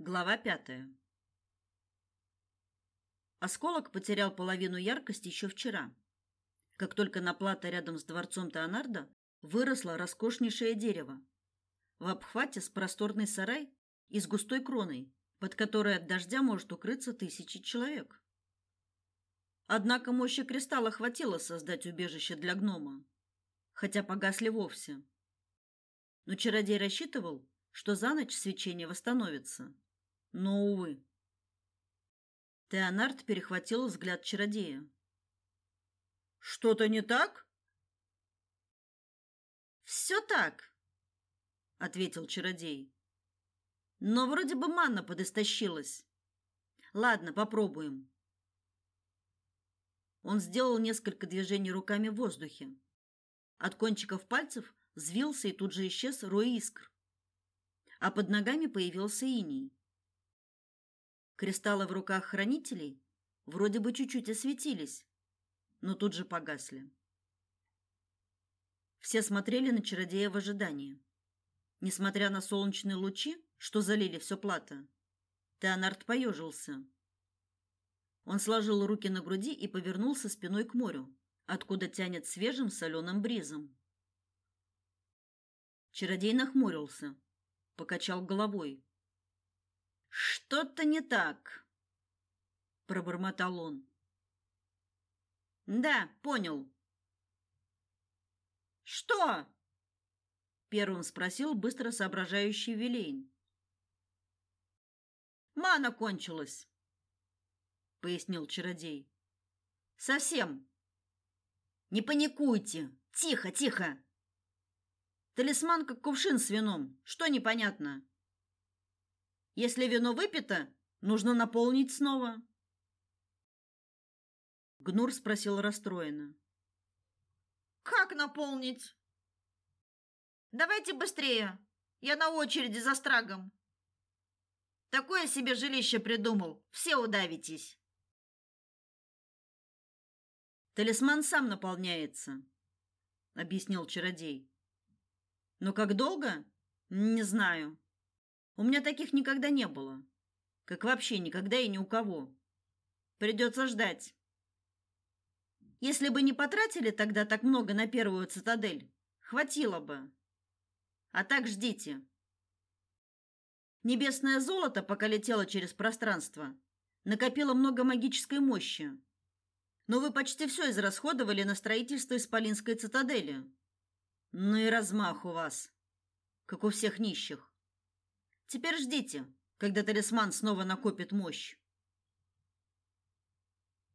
Глава пятая. Осколок потерял половину яркости еще вчера. Как только на плато рядом с дворцом Теонардо выросло роскошнейшее дерево. В обхвате с просторный сарай и с густой кроной, под которой от дождя может укрыться тысячи человек. Однако мощи кристалла хватило создать убежище для гнома, хотя погасли вовсе. Но чародей рассчитывал, что за ночь свечение восстановится. Но, увы. Теонард перехватил взгляд чародея. «Что-то не так?» «Все так», — ответил чародей. «Но вроде бы манна подистощилась. Ладно, попробуем». Он сделал несколько движений руками в воздухе. От кончиков пальцев взвился и тут же исчез рой искр. А под ногами появился иней. Кристаллы в руках хранителей вроде бы чуть-чуть осветились, но тут же погасли. Все смотрели на чародея в ожидании. Несмотря на солнечные лучи, что залили все плато, Теонард поежился. Он сложил руки на груди и повернулся спиной к морю, откуда тянет свежим соленым бризом. Чародей нахмурился, покачал головой. Что-то не так, пробормотал он. Да, понял. Что? первым спросил быстро соображающий Вилейн. Мана кончилась, пояснил чародей. Совсем. Не паникуйте. Тихо, тихо. Талисман как кувшин с вином. Что непонятно? Если вино выпито, нужно наполнить снова. Гнур спросил расстроенно. Как наполнить? Давайте быстрее. Я на очереди за страгом. Такое себе жилище придумал. Все удавитесь. Талисман сам наполняется, объяснил чародей. Но как долго? Не знаю. У меня таких никогда не было. Как вообще никогда и ни у кого. Придется ждать. Если бы не потратили тогда так много на первую цитадель, хватило бы. А так ждите. Небесное золото, пока летело через пространство, накопило много магической мощи. Но вы почти все израсходовали на строительство исполинской цитадели. Ну и размах у вас, как у всех нищих. Теперь ждите, когда талисман снова накопит мощь.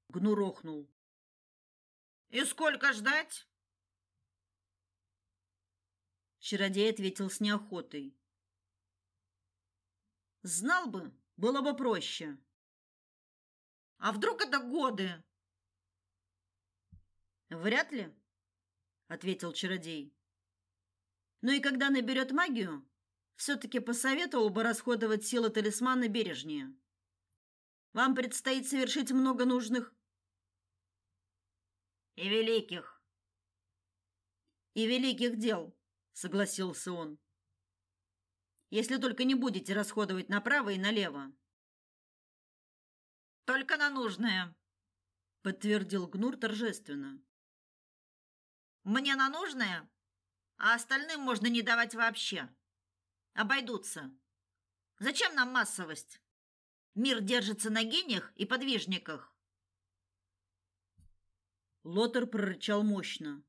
Гну рохнул. И сколько ждать? Чародей ответил с неохотой. Знал бы, было бы проще. А вдруг это годы? Вряд ли, ответил чародей. Но и когда наберет магию, все-таки посоветовал бы расходовать силы талисмана бережнее. Вам предстоит совершить много нужных и великих и великих дел, согласился он. Если только не будете расходовать направо и налево. Только на нужное, подтвердил Гнур торжественно. Мне на нужное, а остальным можно не давать вообще. Обойдутся. Зачем нам массовость? Мир держится на гениях и подвижниках. Лотер прорычал мощно.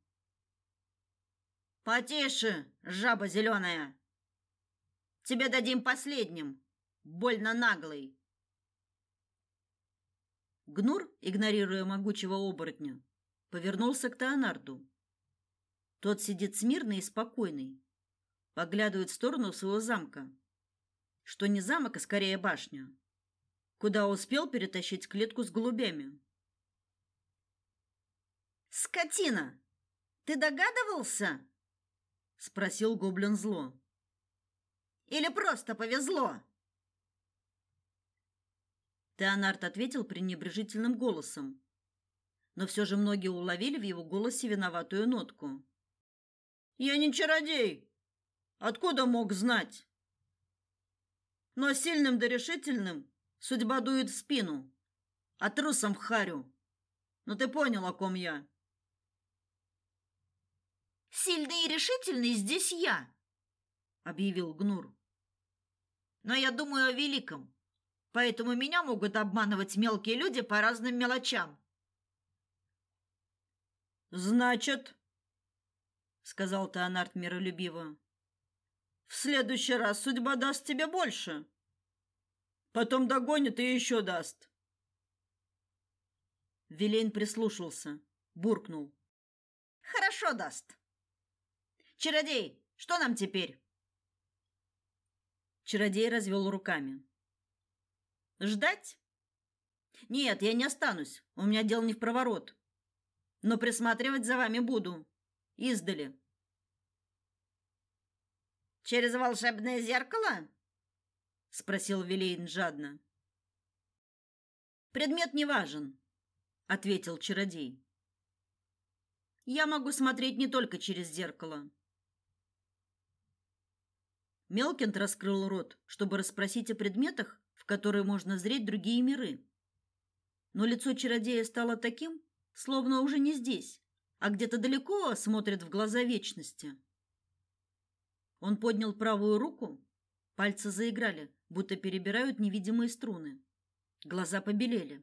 Потише, жаба зеленая. Тебе дадим последним, больно наглый. Гнур, игнорируя могучего оборотня, повернулся к Теонарду. Тот сидит смирный и спокойный, поглядывает в сторону своего замка. Что не замок, а скорее башня. Куда успел перетащить клетку с голубями. Скотина, ты догадывался? спросил гоблин зло. Или просто повезло? Теонард ответил пренебрежительным голосом, но все же многие уловили в его голосе виноватую нотку. Я не чародей, Откуда мог знать? Но сильным да решительным судьба дует в спину, а трусом в харю. Ну ты понял, о ком я? Сильный и решительный здесь я, объявил Гнур. Но я думаю о великом. Поэтому меня могут обманывать мелкие люди по разным мелочам. Значит, сказал Теонард миролюбиво. В следующий раз судьба даст тебе больше. Потом догонит и еще даст. Вилейн прислушался, буркнул: "Хорошо даст". Чародей, что нам теперь? Чародей развел руками. Ждать? Нет, я не останусь. У меня дело не в проворот. Но присматривать за вами буду издали. Через волшебное зеркало? спросил Вилейн жадно. Предмет не важен, ответил чародей. Я могу смотреть не только через зеркало. Мелкинт раскрыл рот, чтобы расспросить о предметах, в которые можно зреть другие миры. Но лицо чародея стало таким, словно уже не здесь, а где-то далеко смотрит в глаза вечности. Он поднял правую руку, пальцы заиграли, будто перебирают невидимые струны. Глаза побелели.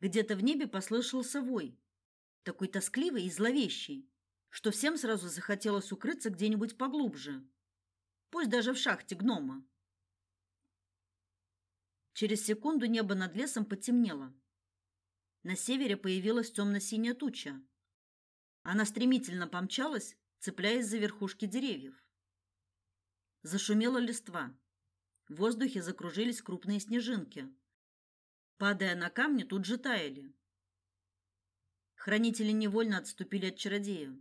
Где-то в небе послышался вой, такой тоскливый и зловещий, что всем сразу захотелось укрыться где-нибудь поглубже. Пусть даже в шахте гнома. Через секунду небо над лесом потемнело. На севере появилась темно-синяя туча. Она стремительно помчалась, цепляясь за верхушки деревьев. Зашумела листва. В воздухе закружились крупные снежинки. Падая на камни, тут же таяли. Хранители невольно отступили от чародея.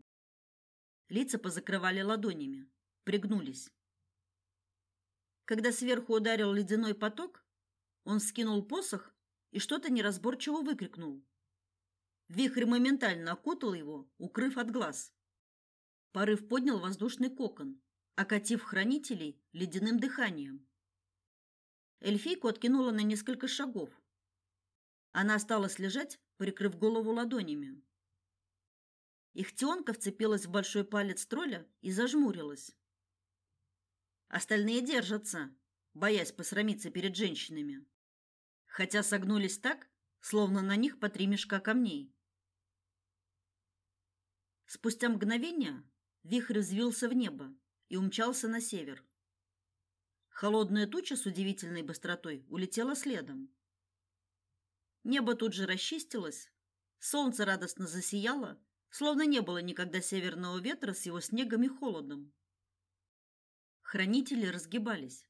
Лица позакрывали ладонями, пригнулись. Когда сверху ударил ледяной поток, он скинул посох и что-то неразборчиво выкрикнул. Вихрь моментально окутал его, укрыв от глаз. Порыв поднял воздушный кокон, окатив хранителей ледяным дыханием. Эльфийку откинула на несколько шагов. Она осталась лежать, прикрыв голову ладонями. Ихтионка вцепилась в большой палец тролля и зажмурилась. Остальные держатся, боясь посрамиться перед женщинами. Хотя согнулись так, словно на них по три мешка камней. Спустя мгновение Вихрь взвился в небо и умчался на север. Холодная туча с удивительной быстротой улетела следом. Небо тут же расчистилось, солнце радостно засияло, словно не было никогда северного ветра с его снегом и холодом. Хранители разгибались,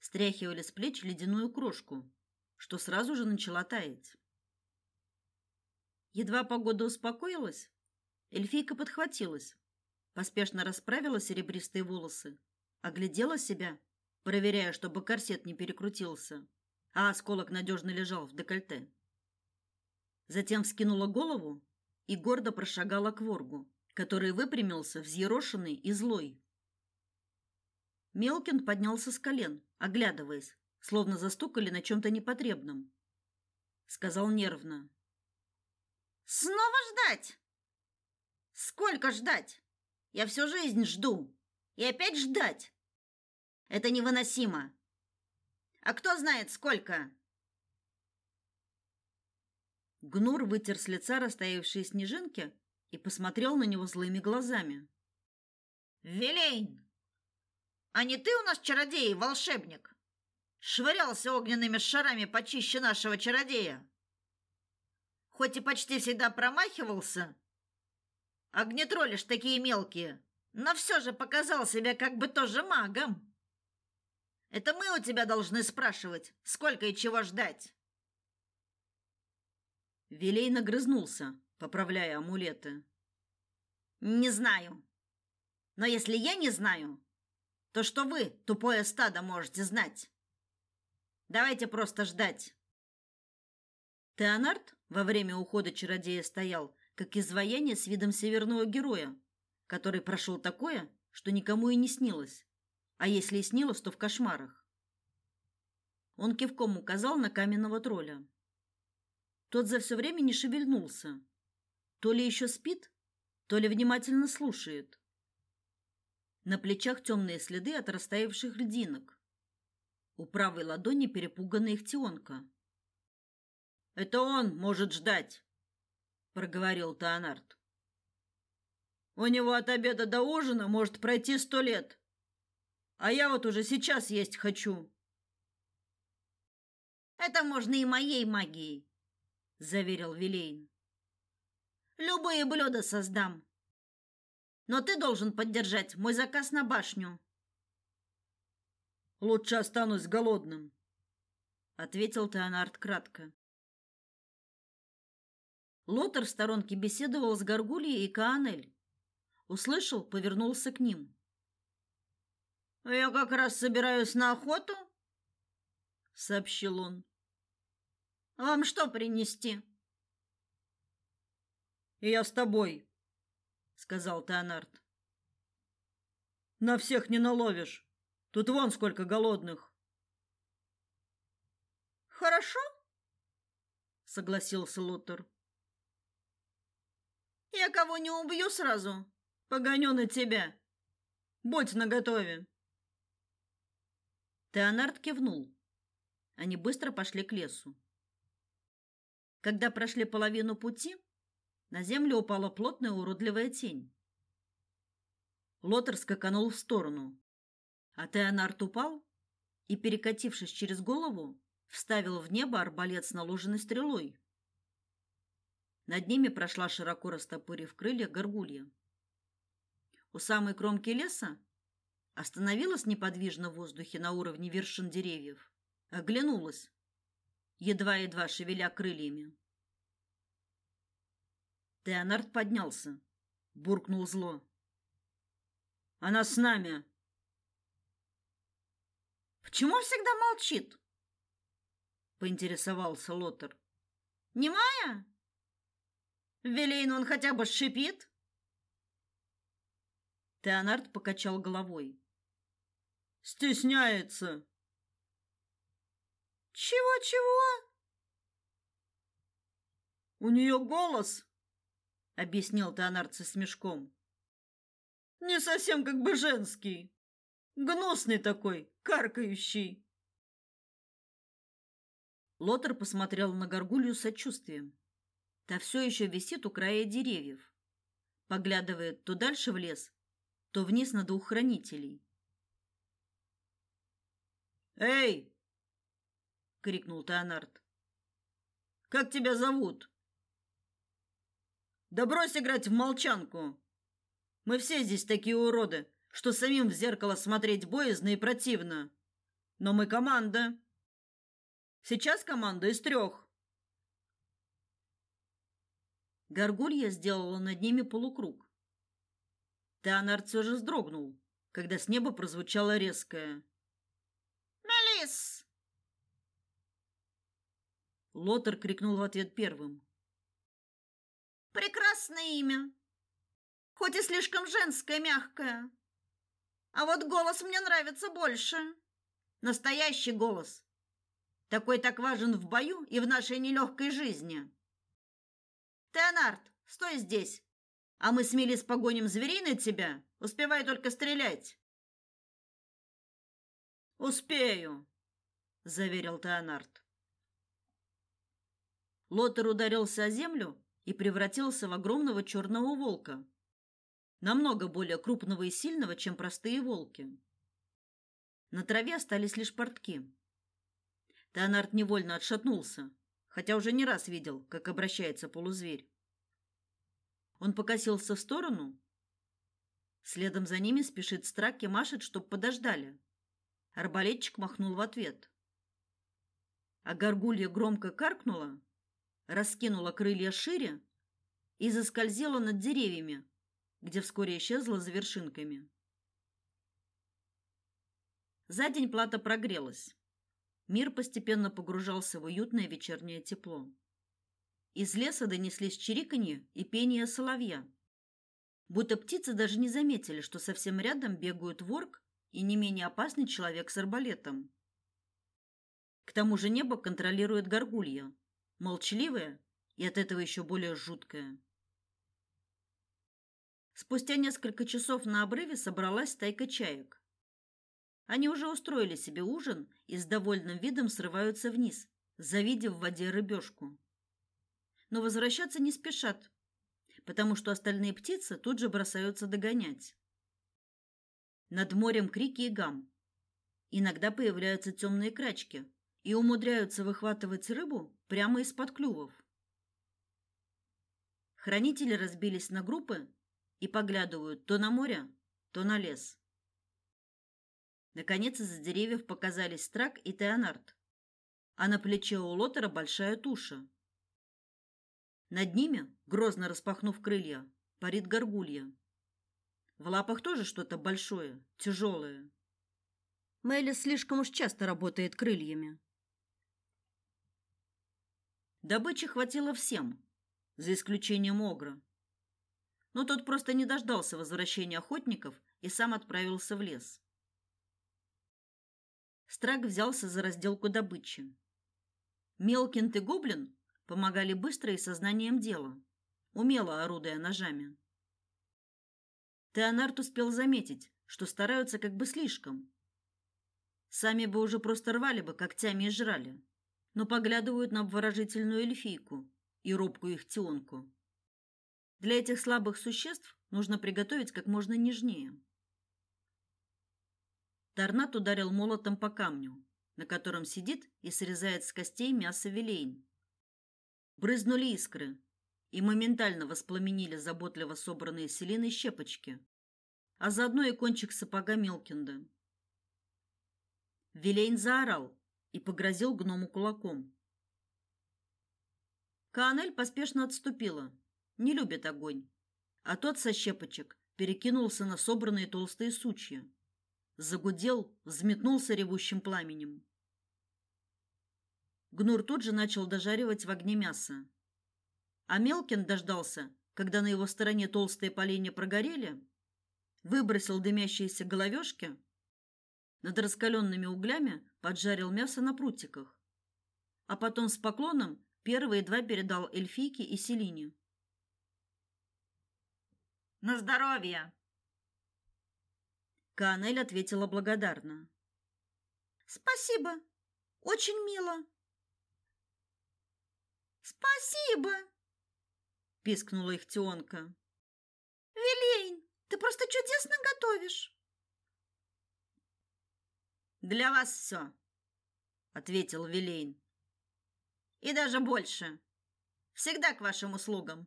стряхивали с плеч ледяную крошку, что сразу же начала таять. Едва погода успокоилась, эльфийка подхватилась, поспешно расправила серебристые волосы, оглядела себя, проверяя, чтобы корсет не перекрутился, а осколок надежно лежал в декольте. Затем вскинула голову и гордо прошагала к воргу, который выпрямился, взъерошенный и злой. Мелкин поднялся с колен, оглядываясь, словно застукали на чем то непотребном. Сказал нервно: "Снова ждать? Сколько ждать?" Я всю жизнь жду. И опять ждать. Это невыносимо. А кто знает сколько? Гнур вытер с лица растаявшие снежинки и посмотрел на него злыми глазами. Велейн, а не ты у нас чародей волшебник? Швырялся огненными шарами почище нашего чародея. Хоть и почти всегда промахивался, Ж такие мелкие, но все же показал себя как бы тоже магом. Это мы у тебя должны спрашивать, сколько и чего ждать. Вилей нагрызнулся, поправляя амулеты. Не знаю. Но если я не знаю, то что вы, тупое стадо, можете знать? Давайте просто ждать. Теонард во время ухода чародея стоял, как изваяние с видом северного героя, который прошел такое, что никому и не снилось. А если и снилось, то в кошмарах. Он кивком указал на каменного тролля. Тот за все время не шевельнулся. То ли еще спит, то ли внимательно слушает. На плечах темные следы от растаявших льдинок. У правой ладони перепуганная ихтионка. «Это он может ждать», — проговорил Таонард. «У него от обеда до ужина может пройти сто лет, а я вот уже сейчас есть хочу». «Это можно и моей магией», — заверил Вилейн. «Любые блюда создам. Но ты должен поддержать мой заказ на башню». «Лучше останусь голодным», — ответил Теонард кратко. Лотер в сторонке беседовал с Гаргульей и Каанель. Услышал, повернулся к ним. «Я как раз собираюсь на охоту», — сообщил он. «Вам что принести?» «Я с тобой», — сказал Теонард. «На всех не наловишь. Тут вон сколько голодных». «Хорошо», — согласился Лотер. Я кого не убью сразу, погоню на тебя. Будь наготове. Теонард кивнул. Они быстро пошли к лесу. Когда прошли половину пути, на землю упала плотная уродливая тень. Лотер скаканул в сторону, а Теонард упал и, перекатившись через голову, вставил в небо арбалет с наложенной стрелой. Над ними прошла широко растопырив крылья горгулья. У самой кромки леса остановилась неподвижно в воздухе на уровне вершин деревьев, оглянулась, едва-едва шевеля крыльями. Теонард поднялся, буркнул зло. Она с нами. Почему всегда молчит? поинтересовался Лотер. Немая? Велейн он хотя бы шипит? Теонард покачал головой. Стесняется. Чего-чего? У нее голос, объяснил Теонард со смешком. Не совсем как бы женский. Гнусный такой, каркающий. Лотер посмотрел на горгулью с сочувствием. Та все еще висит у края деревьев. Поглядывает то дальше в лес, то вниз на двух хранителей. «Эй!» — крикнул Теонард. «Как тебя зовут?» «Да брось играть в молчанку! Мы все здесь такие уроды, что самим в зеркало смотреть боязно и противно. Но мы команда. Сейчас команда из трех. Горгулья сделала над ними полукруг. Теонард все же вздрогнул, когда с неба прозвучало резкое «Мелис!». Лотер крикнул в ответ первым. «Прекрасное имя, хоть и слишком женское, мягкое. А вот голос мне нравится больше. Настоящий голос. Такой так важен в бою и в нашей нелегкой жизни». Теонард, стой здесь. А мы с Милис погоним зверей на тебя. Успевай только стрелять. Успею, заверил Теонард. Лотер ударился о землю и превратился в огромного черного волка, намного более крупного и сильного, чем простые волки. На траве остались лишь портки. Теонард невольно отшатнулся, хотя уже не раз видел, как обращается полузверь. Он покосился в сторону. Следом за ними спешит Страк и машет, чтоб подождали. Арбалетчик махнул в ответ. А горгулья громко каркнула, раскинула крылья шире и заскользила над деревьями, где вскоре исчезла за вершинками. За день плата прогрелась. Мир постепенно погружался в уютное вечернее тепло. Из леса донеслись чириканье и пение соловья. Будто птицы даже не заметили, что совсем рядом бегают ворк и не менее опасный человек с арбалетом. К тому же небо контролирует горгулья, молчаливая и от этого еще более жуткая. Спустя несколько часов на обрыве собралась стайка чаек. Они уже устроили себе ужин и с довольным видом срываются вниз, завидев в воде рыбешку. Но возвращаться не спешат, потому что остальные птицы тут же бросаются догонять. Над морем крики и гам. Иногда появляются темные крачки и умудряются выхватывать рыбу прямо из-под клювов. Хранители разбились на группы и поглядывают то на море, то на лес. Наконец из-за деревьев показались Страк и Теонард, а на плече у Лотера большая туша. Над ними, грозно распахнув крылья, парит горгулья. В лапах тоже что-то большое, тяжелое. Мэйли слишком уж часто работает крыльями. Добычи хватило всем, за исключением огра. Но тот просто не дождался возвращения охотников и сам отправился в лес. Страк взялся за разделку добычи. Мелкинт и Гоблин помогали быстро и сознанием дела, умело орудуя ножами. Теонард успел заметить, что стараются как бы слишком. Сами бы уже просто рвали бы когтями и жрали, но поглядывают на обворожительную эльфийку и робкую их тионку. Для этих слабых существ нужно приготовить как можно нежнее. Торнат ударил молотом по камню, на котором сидит и срезает с костей мясо Вилейн. Брызнули искры и моментально воспламенили заботливо собранные селиной щепочки, а заодно и кончик сапога Мелкинда. Вилейн заорал и погрозил гному кулаком. Канель поспешно отступила. Не любит огонь. А тот со щепочек перекинулся на собранные толстые сучья загудел, взметнулся ревущим пламенем. Гнур тут же начал дожаривать в огне мясо. А Мелкин дождался, когда на его стороне толстые поленья прогорели, выбросил дымящиеся головешки, над раскаленными углями поджарил мясо на прутиках, а потом с поклоном первые два передал эльфийке и Селине. «На здоровье!» Канель ответила благодарно. Спасибо. Очень мило. Спасибо, пискнула их Тионка. Вилейн, ты просто чудесно готовишь. Для вас все, ответил Вилейн. И даже больше. Всегда к вашим услугам.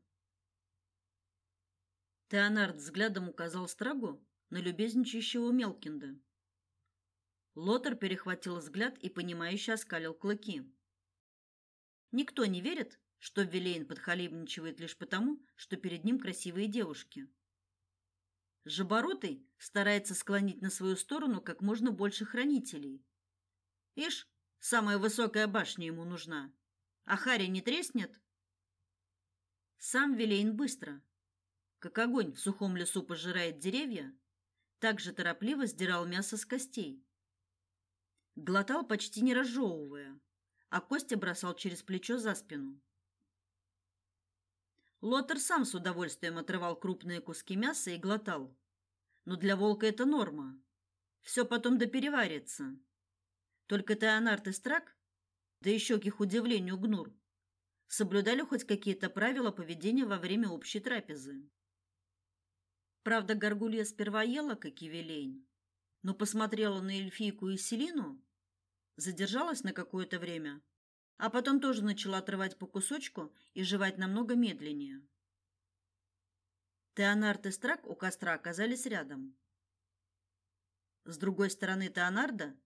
Теонард взглядом указал Страгу на любезничающего Мелкинда. Лотер перехватил взгляд и понимающе оскалил клыки. Никто не верит, что Вилейн подхалимничает лишь потому, что перед ним красивые девушки. Жаборотый старается склонить на свою сторону как можно больше хранителей. Ишь, самая высокая башня ему нужна. А Харри не треснет? Сам Вилейн быстро, как огонь в сухом лесу пожирает деревья, также торопливо сдирал мясо с костей. Глотал почти не разжевывая, а кости бросал через плечо за спину. Лотер сам с удовольствием отрывал крупные куски мяса и глотал. Но для волка это норма. Все потом допереварится. Только Теонард и Страк, да еще к их удивлению Гнур, соблюдали хоть какие-то правила поведения во время общей трапезы. Правда, Горгулья сперва ела, как и Велейн, но посмотрела на эльфийку и Селину, задержалась на какое-то время, а потом тоже начала отрывать по кусочку и жевать намного медленнее. Теонард и Страк у костра оказались рядом. С другой стороны Теонарда,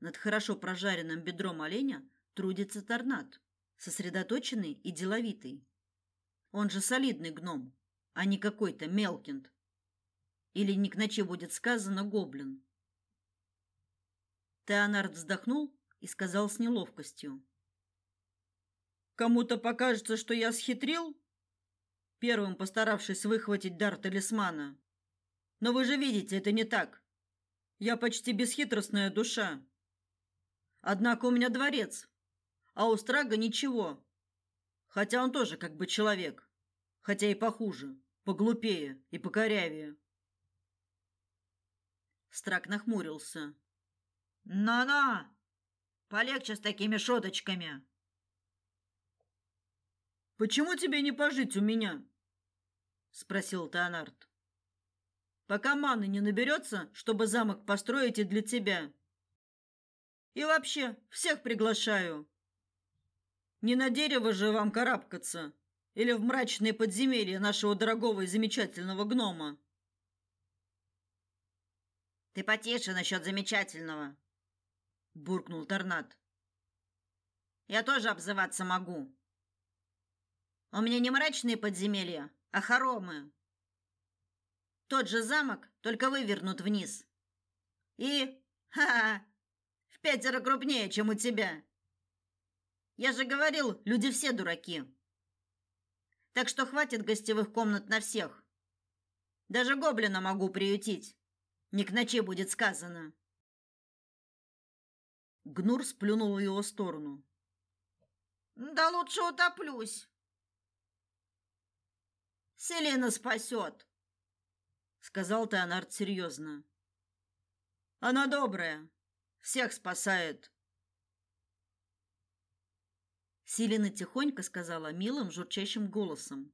над хорошо прожаренным бедром оленя, трудится Торнад, сосредоточенный и деловитый. Он же солидный гном, а не какой-то Мелкинд. Или не к ночи будет сказано гоблин. Теонард вздохнул и сказал с неловкостью: Кому-то покажется, что я схитрил, первым постаравшись выхватить дар талисмана. Но вы же видите, это не так. Я почти бесхитростная душа. Однако у меня дворец, а у Страга ничего. Хотя он тоже как бы человек, хотя и похуже, поглупее и покорявее. Страк нахмурился. «На-на! Полегче с такими шуточками!» «Почему тебе не пожить у меня?» — спросил Теонард. «Пока маны не наберется, чтобы замок построить и для тебя. И вообще, всех приглашаю. Не на дерево же вам карабкаться или в мрачные подземелья нашего дорогого и замечательного гнома». «Ты потише насчет замечательного», — буркнул Торнад. «Я тоже обзываться могу». У меня не мрачные подземелья, а хоромы. Тот же замок, только вывернут вниз. И, ха-ха, в пятеро крупнее, чем у тебя. Я же говорил, люди все дураки. Так что хватит гостевых комнат на всех. Даже гоблина могу приютить. Не к ночи будет сказано. Гнур сплюнул в его сторону. Да лучше утоплюсь. Селена спасет, сказал Теонард серьезно. Она добрая, всех спасает. Селена тихонько сказала милым журчащим голосом: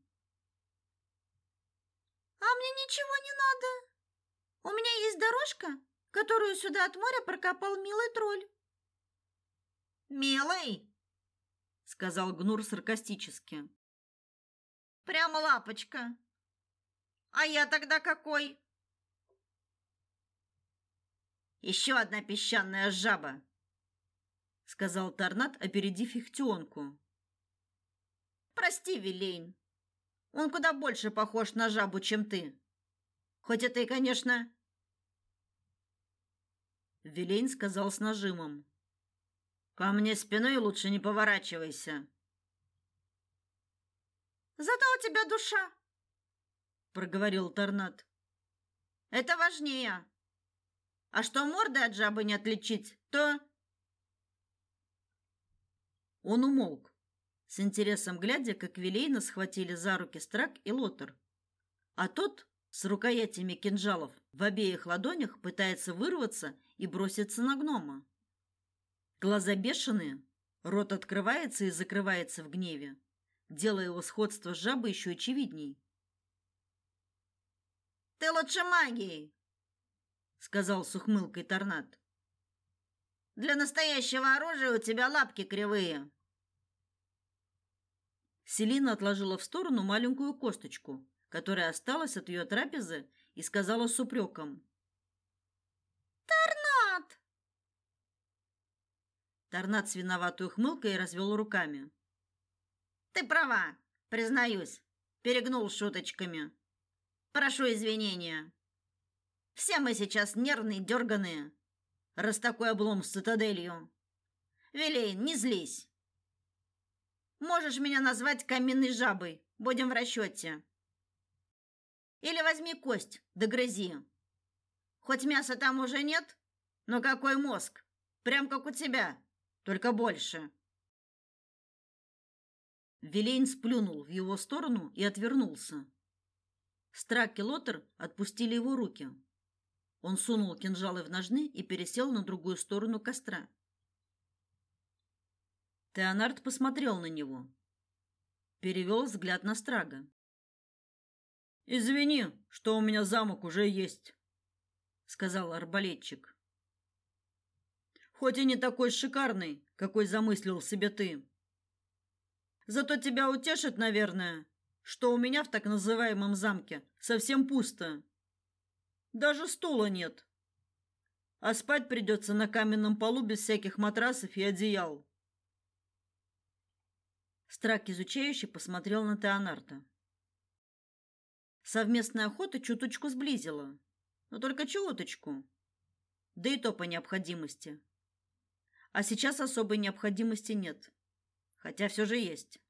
А мне ничего не надо. У меня есть дорожка, которую сюда от моря прокопал милый тролль. Милый, сказал Гнур саркастически. Прямо лапочка. А я тогда какой? Еще одна песчаная жаба, сказал Торнат, опередив Ихтионку. Прости, Вилейн. Он куда больше похож на жабу, чем ты. Хоть это и, конечно, Вилейн сказал с нажимом: "Ко мне спиной лучше не поворачивайся". Зато у тебя душа, проговорил Торнат. Это важнее. А что морды от жабы не отличить, то Он умолк, с интересом глядя, как Вилейна схватили за руки Страк и Лотер. А тот с рукоятями кинжалов в обеих ладонях пытается вырваться и броситься на гнома. Глаза бешеные, рот открывается и закрывается в гневе делая его сходство с жабой еще очевидней. «Ты лучше магией!» — сказал с ухмылкой Торнад. «Для настоящего оружия у тебя лапки кривые!» Селина отложила в сторону маленькую косточку, которая осталась от ее трапезы, и сказала с упреком. «Торнад!» Торнад с виноватой ухмылкой развел руками. Ты права, признаюсь. Перегнул шуточками. Прошу извинения. Все мы сейчас нервные, дерганые. Раз такой облом с цитаделью. Вилейн, не злись. Можешь меня назвать каменной жабой. Будем в расчете. Или возьми кость, догрызи. Хоть мяса там уже нет, но какой мозг? Прям как у тебя, только больше. Вилейн сплюнул в его сторону и отвернулся. Страк и Лотер отпустили его руки. Он сунул кинжалы в ножны и пересел на другую сторону костра. Теонард посмотрел на него. Перевел взгляд на Страга. «Извини, что у меня замок уже есть», — сказал арбалетчик. «Хоть и не такой шикарный, какой замыслил себе ты». Зато тебя утешит, наверное, что у меня в так называемом замке совсем пусто. Даже стула нет. А спать придется на каменном полу без всяких матрасов и одеял. Страк изучающе посмотрел на Теонарта. Совместная охота чуточку сблизила, но только чуточку. Да и то по необходимости. А сейчас особой необходимости нет хотя все же есть.